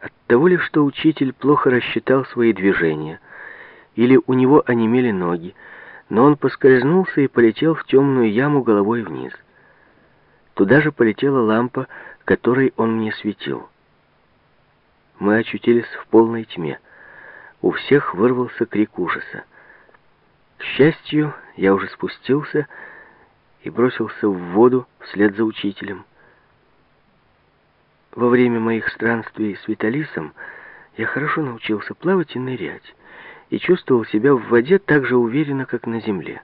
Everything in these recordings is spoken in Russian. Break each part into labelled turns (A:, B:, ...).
A: От того ли, что учитель плохо рассчитал свои движения, или у него онемели ноги, но он поскользнулся и полетел в темную яму головой вниз. Туда же полетела лампа, которой он мне светил. Мы очутились в полной тьме. У всех вырвался крик ужаса. К счастью, я уже спустился и бросился в воду вслед за учителем. Во время моих странствий с Виталисом я хорошо научился плавать и нырять, и чувствовал себя в воде так же уверенно, как на земле.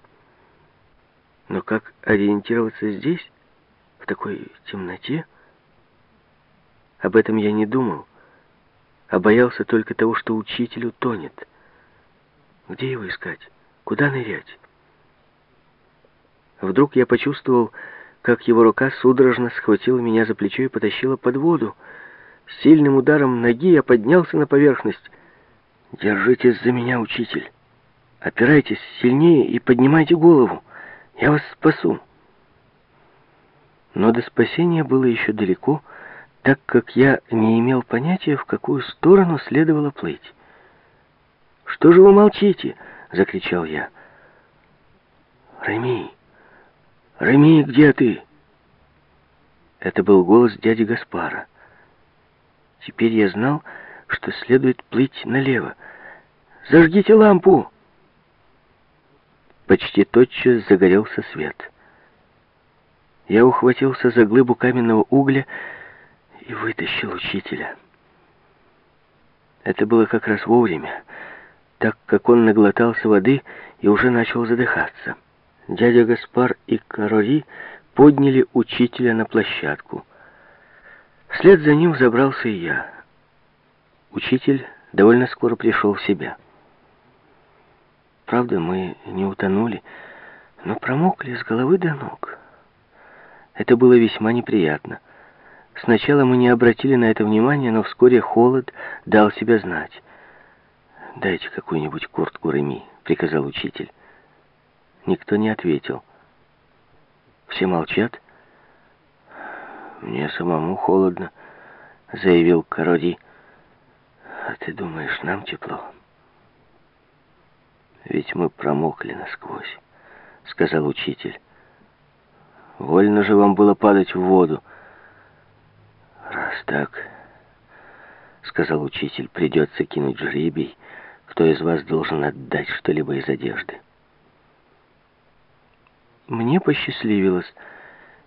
A: Но как ориентироваться здесь, в такой темноте? Об этом я не думал, а боялся только того, что учитель утонет. Где его искать? Куда нырять? Вдруг я почувствовал, как его рука судорожно схватила меня за плечо и потащила под воду. С сильным ударом ноги я поднялся на поверхность. «Держитесь за меня, учитель. Опирайтесь сильнее и поднимайте голову. Я вас спасу». Но до спасения было еще далеко, так как я не имел понятия, в какую сторону следовало плыть. «Что же вы молчите?» — закричал я. «Реми! Реми, где ты?» Это был голос дяди Гаспара. Теперь я знал, что следует плыть налево. «Зажгите лампу!» Почти тотчас загорелся свет. Я ухватился за глыбу каменного угля и вытащил учителя. Это было как раз вовремя, так как он наглотался воды и уже начал задыхаться. Дядя Гаспар и Карори подняли учителя на площадку. Вслед за ним забрался и я. Учитель довольно скоро пришел в себя. Правда, мы не утонули, но промокли с головы до ног. Это было весьма неприятно. Сначала мы не обратили на это внимания, но вскоре холод дал себя знать. «Дайте какую-нибудь куртку Реми», — приказал учитель. Никто не ответил. Все молчат. «Мне самому холодно», — заявил Кароди. А ты думаешь, нам тепло? Ведь мы промокли насквозь, сказал учитель. Вольно же вам было падать в воду. Раз так, сказал учитель, придется кинуть жребий, кто из вас должен отдать что-либо из одежды. Мне посчастливилось.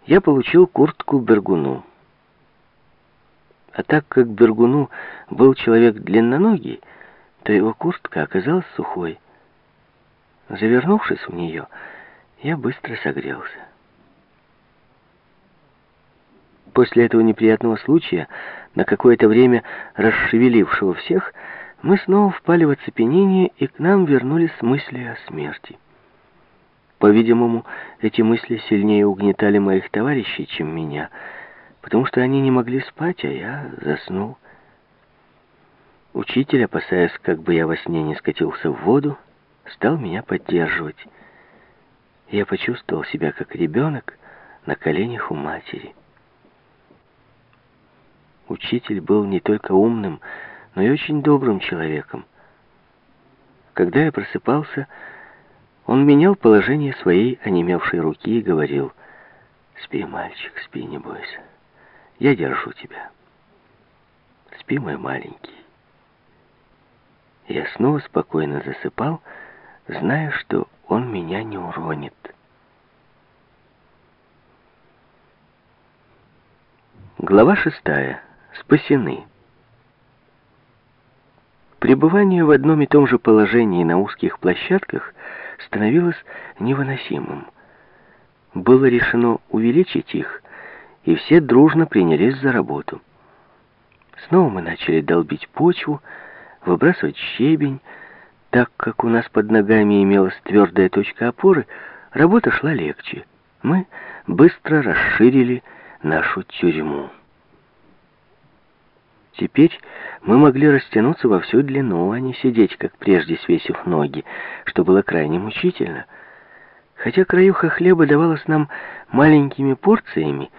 A: Я получил куртку Бергуну. А так как Бергуну был человек длинноногий, то его куртка оказалась сухой. Завернувшись в нее, я быстро согрелся. После этого неприятного случая, на какое-то время расшевелившего всех, мы снова впали в оцепенение, и к нам вернулись мысли о смерти. По-видимому, эти мысли сильнее угнетали моих товарищей, чем меня — потому что они не могли спать, а я заснул. Учитель, опасаясь, как бы я во сне не скатился в воду, стал меня поддерживать. Я почувствовал себя как ребенок на коленях у матери. Учитель был не только умным, но и очень добрым человеком. Когда я просыпался, он менял положение своей онемевшей руки и говорил, «Спи, мальчик, спи, не бойся». Я держу тебя. Спи, мой маленький. Я снова спокойно засыпал, зная, что он меня не уронит. Глава шестая. Спасены. Пребывание в одном и том же положении на узких площадках становилось невыносимым. Было решено увеличить их, и все дружно принялись за работу. Снова мы начали долбить почву, выбрасывать щебень. Так как у нас под ногами имелась твердая точка опоры, работа шла легче. Мы быстро расширили нашу тюрьму. Теперь мы могли растянуться во всю длину, а не сидеть, как прежде, свесив ноги, что было крайне мучительно. Хотя краюха хлеба давалась нам маленькими порциями,